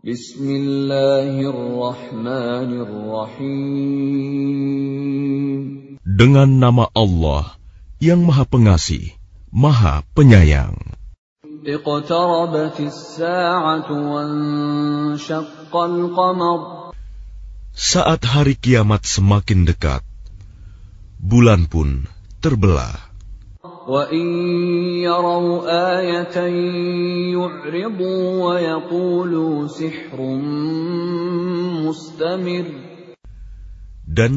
Bismillahirrahmanirrahim. Dengan nama Allah yang Maha Pengasih, Maha Penyayang. Saat hari kiamat semakin dekat, bulan pun terbelah. Dan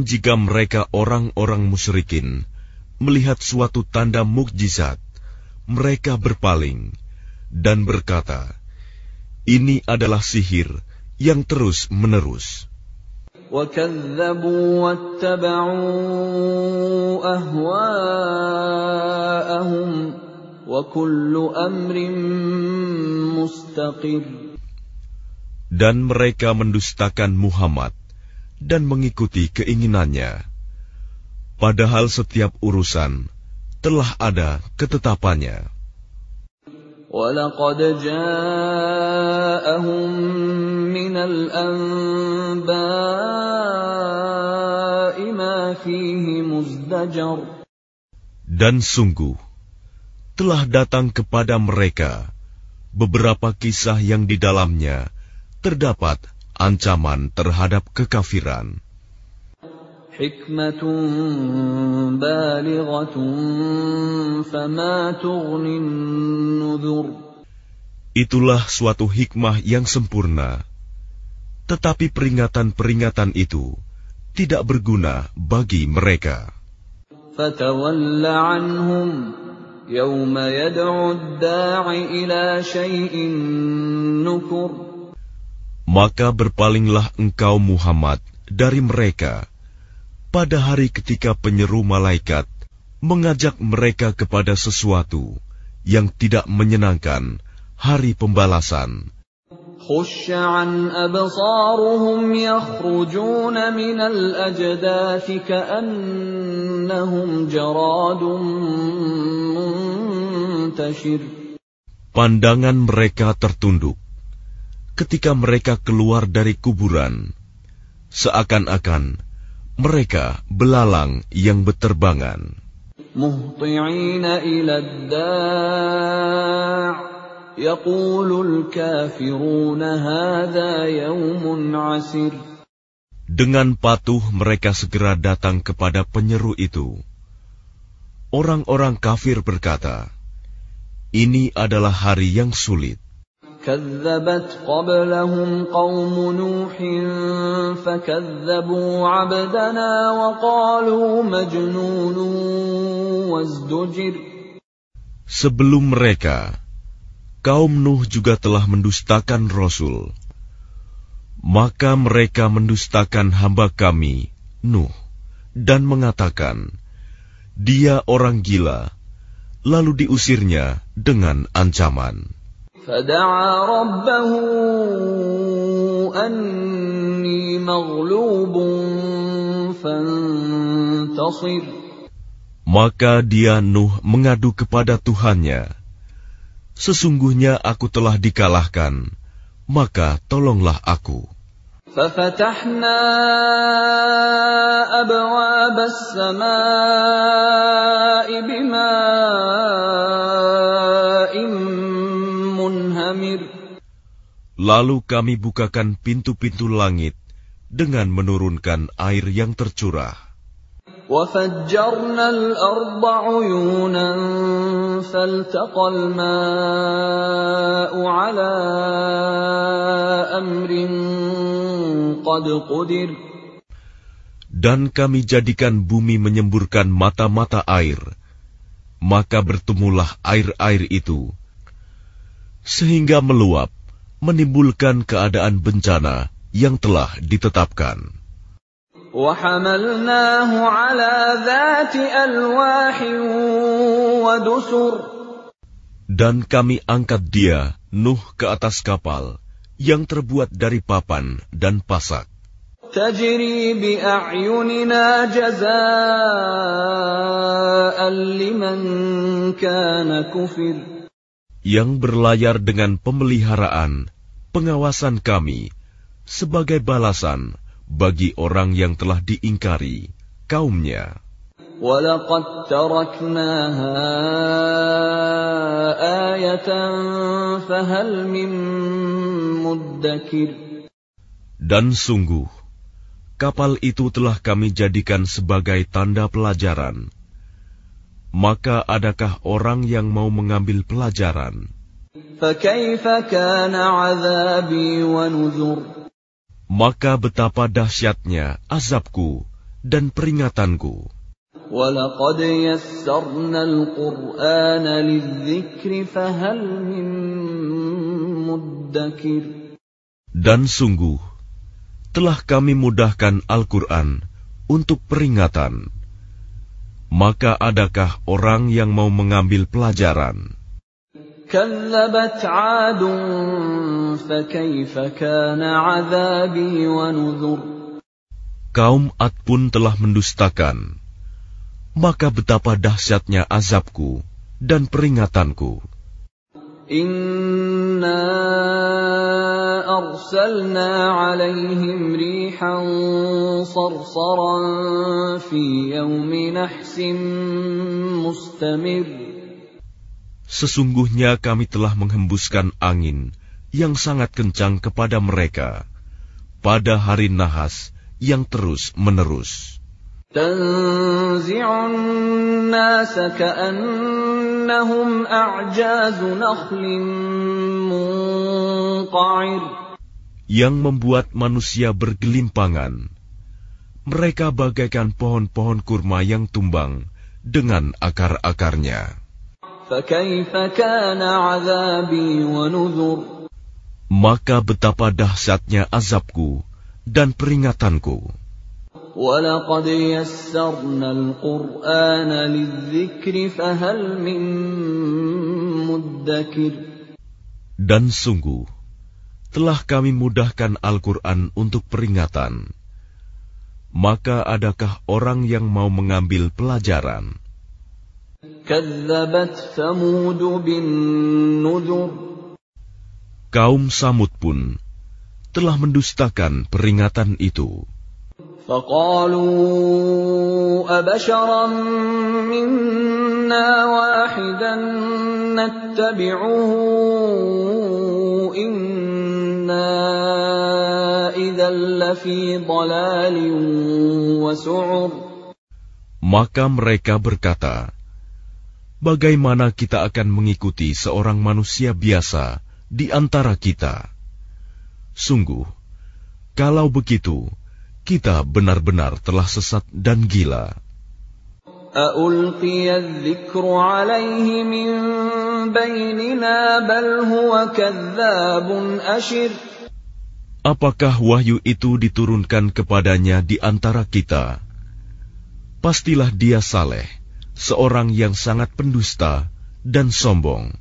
jika mereka orang-orang musyrikin melihat suatu tanda mukjizat, mereka berpaling dan berkata, "Ini adalah sihir yang terus-menerus." Dan mereka mendustakan Muhammad dan mengikuti keinginannya. Padahal setiap urusan telah ada ketetapannya. ولقد جاءهم من الأنباء ما فيه مزدجر Dan sungguh, telah datang kepada mereka beberapa kisah yang di dalamnya terdapat ancaman terhadap kekafiran. حكمة بالغة فما تغني النذر Itulah suatu hikmah yang sempurna, tetapi peringatan-peringatan itu tidak berguna bagi mereka. Maka berpalinglah engkau Muhammad dari mereka pada hari ketika penyeru malaikat mengajak mereka kepada sesuatu yang tidak menyenangkan hari pembalasan. خش عن أبصارهم يخرجون من الأجداث كأنهم جراد منتشر Pandangan mereka tertunduk ketika mereka keluar dari kuburan, seakan-akan mereka belalang yang beterbangan. مهطعين إلى الداع يقول الكافرون هذا يوم عسر Dengan patuh mereka segera datang kepada penyeru itu. Orang-orang kafir berkata, "Ini adalah hari yang sulit." كذبت قبلهم قوم نوح فكذبوا عبدنا وقالوا مجنون وازدجر Sebelum mereka, kaum Nuh juga telah mendustakan Rasul. Maka mereka mendustakan hamba kami, Nuh, dan mengatakan, Dia orang gila, lalu diusirnya dengan ancaman. Maka dia Nuh mengadu kepada Tuhannya, Sesungguhnya aku telah dikalahkan, maka tolonglah aku. ففتحنا أبواب السماء بماء منهمر Lalu kami bukakan pintu-pintu langit dengan menurunkan air yang tercurah. وفجرنا الأرض عيونا فالتقى الماء على أمر قد قدر Dan kami jadikan bumi menyemburkan mata-mata air, maka bertemulah air-air itu, sehingga meluap, menimbulkan keadaan bencana yang telah ditetapkan. وحملناه على ذات ألواح ودسر Dan kami angkat dia, Nuh, ke atas kapal, yang terbuat dari papan dan pasak, تجري بأعيننا جزاء لمن كان كفر yang berlayar dengan pemeliharaan pengawasan kami sebagai balasan bagi orang yang telah diingkari kaumnya. ولقد تركناها آية فهل من مدكر Dan sungguh, kapal itu telah kami jadikan sebagai tanda pelajaran. Maka adakah orang yang mau mengambil pelajaran? فكيف كان عذابي ونذر Maka betapa dahsyatnya azabku dan peringatanku. ولقد يسرنا القرآن للذكر فهل من مدكر Dan sungguh, telah kami mudahkan Al-Quran untuk peringatan. Maka adakah orang yang mau mengambil pelajaran? كذبت عاد فكيف كان عذابي ونذر Kaum Ad pun telah mendustakan. Maka betapa dahsyatnya azabku dan peringatanku. إنا أرسلنا عليهم ريحا صرصرا في يوم نحس مستمر Sesungguhnya kami telah menghembuskan angin yang sangat kencang kepada mereka pada hari nahas yang terus menerus. Yang membuat manusia bergelimpangan. Mereka bagaikan pohon-pohon kurma yang tumbang dengan akar-akarnya. Maka betapa dahsyatnya azabku dan peringatanku. Dan sungguh, telah kami mudahkan Al-Quran untuk peringatan. Maka adakah orang yang mau mengambil pelajaran? كذبت ثمود بالنذر Kaum Samud pun telah mendustakan peringatan itu. فقالوا أبشرا منا واحدا نتبعه إنا إذا لفي ضلال وسعر Maka mereka berkata, bagaimana kita akan mengikuti seorang manusia biasa di antara kita? Sungguh, kalau begitu, kita benar-benar telah sesat dan gila. Apakah wahyu itu diturunkan kepadanya di antara kita? Pastilah dia saleh seorang yang sangat pendusta dan sombong.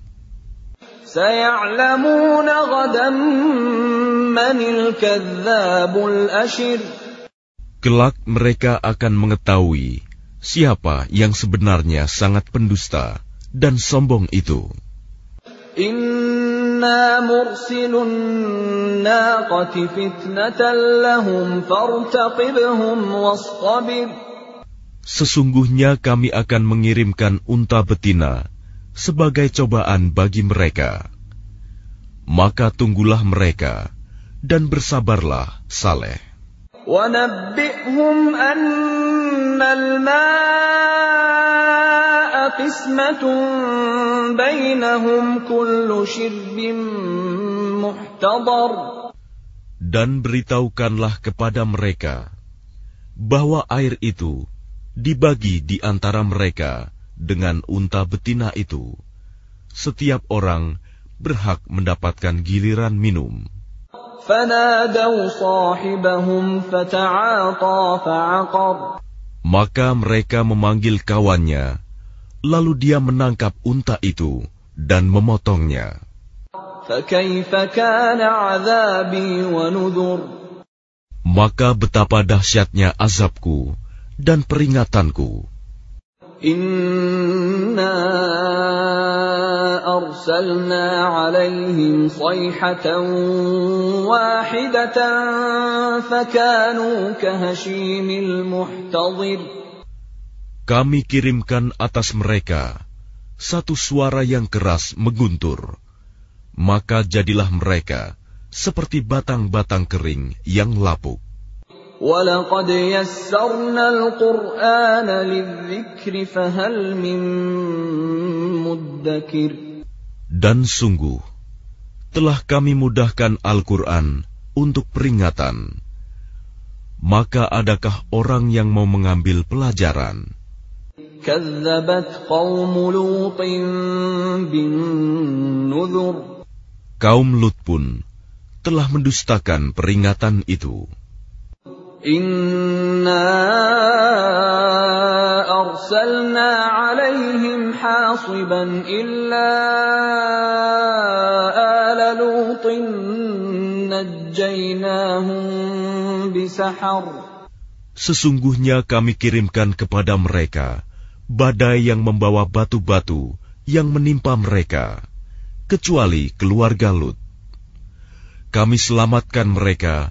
Kelak mereka akan mengetahui siapa yang sebenarnya sangat pendusta dan sombong itu. Inna mursilun naqati fitnatan fartaqibhum Sesungguhnya kami akan mengirimkan unta betina sebagai cobaan bagi mereka. Maka tunggulah mereka dan bersabarlah saleh. ونبئهم أن الماء قسمة بينهم كل شرب محتضر Dan beritahukanlah kepada mereka bahwa air itu dibagi di antara mereka dengan unta betina itu. Setiap orang berhak mendapatkan giliran minum. Maka mereka memanggil kawannya, lalu dia menangkap unta itu dan memotongnya. Maka betapa dahsyatnya azabku dan peringatanku. Inna arsalna alaihim sayhatan wahidatan. Kami kirimkan atas mereka satu suara yang keras mengguntur. Maka jadilah mereka seperti batang-batang kering yang lapuk. ولقد يسرنا القرآن للذكر فهل من مدكر Dan sungguh, telah kami mudahkan Al-Quran untuk peringatan. Maka adakah orang yang mau mengambil pelajaran? كذبت قوم لوط بالنذر Kaum Lut pun telah mendustakan peringatan itu. Inna arsalna alaihim hasiban illa ala lutin najjainahum bisahar. Sesungguhnya kami kirimkan kepada mereka badai yang membawa batu-batu yang menimpa mereka, kecuali keluarga Lut. Kami selamatkan mereka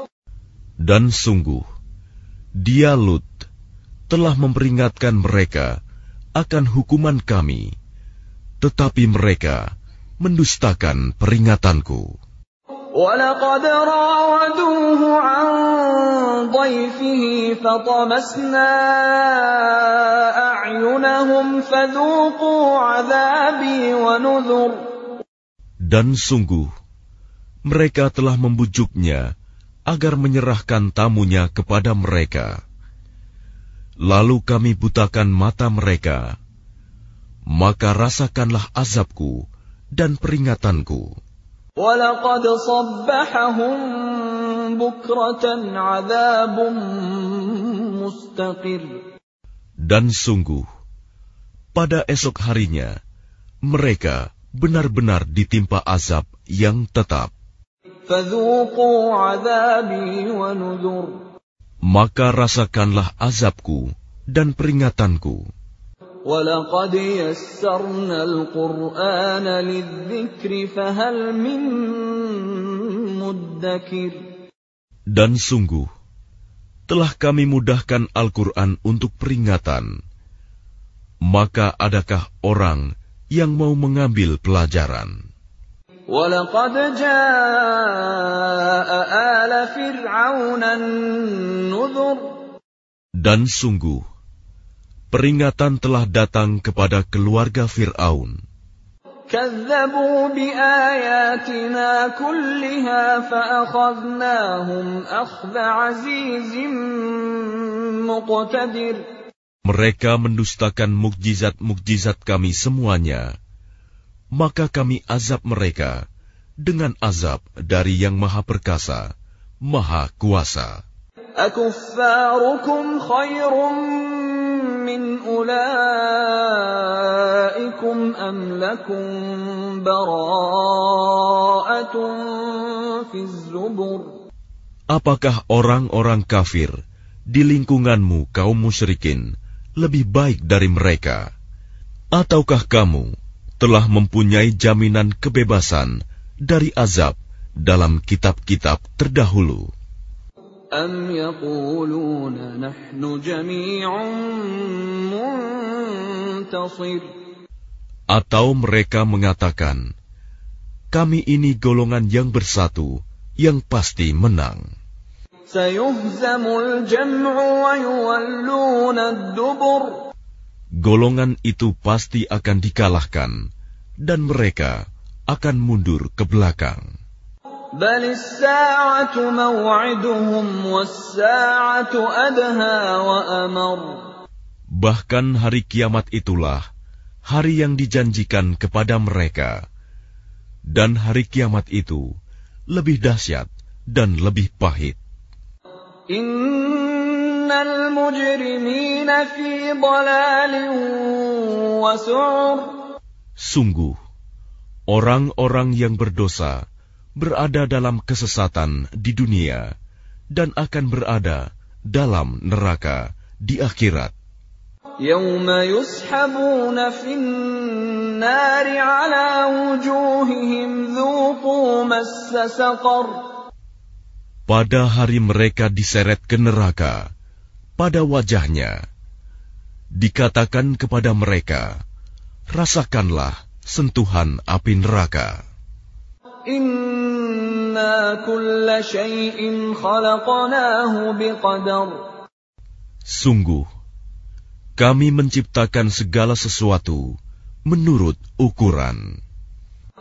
Dan sungguh, dia Lut telah memperingatkan mereka akan hukuman kami, tetapi mereka mendustakan peringatanku. ولقد راودوه عن ضيفه فطمسنا أعينهم فذوقوا عذابي ونذر Dan sungguh, mereka telah membujuknya agar menyerahkan tamunya kepada mereka. Lalu kami butakan mata mereka, maka rasakanlah azabku dan peringatanku. Dan sungguh, pada esok harinya, mereka benar-benar ditimpa azab yang tetap. Maka rasakanlah azabku dan peringatanku. Dan sungguh, telah kami mudahkan Al-Quran untuk peringatan. Maka adakah orang yang mau mengambil pelajaran? ولقد جاء آل فرعون النذر Dan sungguh, peringatan telah datang kepada keluarga Fir'aun. كذبوا بآياتنا كلها فأخذناهم أخذ عزيز مقتدر Mereka mendustakan mukjizat-mukjizat kami semuanya. Maka kami azab mereka dengan azab dari yang maha perkasa, maha kuasa. أكفاركم خير من أولئكم أم لكم براءة في الزبر Apakah orang-orang kafir di lingkunganmu kaum musyrikin lebih baik dari mereka? Ataukah kamu telah mempunyai jaminan kebebasan dari azab dalam kitab-kitab terdahulu? أم يقولون نحن جميع منتصر Atau mereka mengatakan, kami ini golongan yang bersatu, yang pasti menang. سيهزم الجمع ويولون الدبر golongan itu pasti akan dikalahkan dan mereka akan mundur ke belakang. Bahkan hari kiamat itulah hari yang dijanjikan kepada mereka. Dan hari kiamat itu lebih dahsyat dan lebih pahit. In Sungguh, orang-orang yang berdosa berada dalam kesesatan di dunia dan akan berada dalam neraka di akhirat. Pada hari mereka diseret ke neraka, pada wajahnya, dikatakan kepada mereka, rasakanlah sentuhan api neraka. Sungguh, kami menciptakan segala sesuatu menurut ukuran.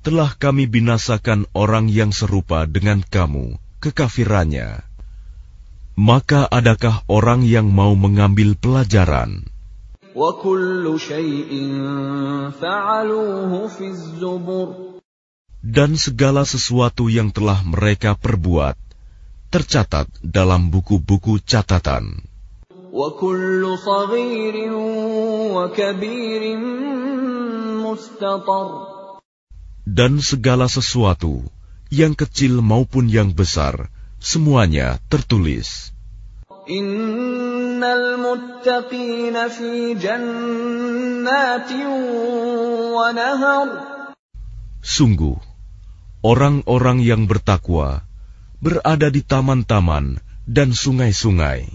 telah kami binasakan orang yang serupa dengan kamu, kekafirannya. Maka adakah orang yang mau mengambil pelajaran? dan segala sesuatu yang telah mereka perbuat tercatat dalam buku-buku catatan. Dan segala sesuatu yang kecil maupun yang besar, semuanya tertulis. Innal muttaqina fi jannatin wa nahar. Sungguh, orang-orang yang bertakwa berada di taman-taman dan sungai-sungai.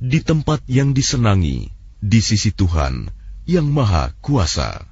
Di tempat yang disenangi, di sisi Tuhan yang Maha Kuasa.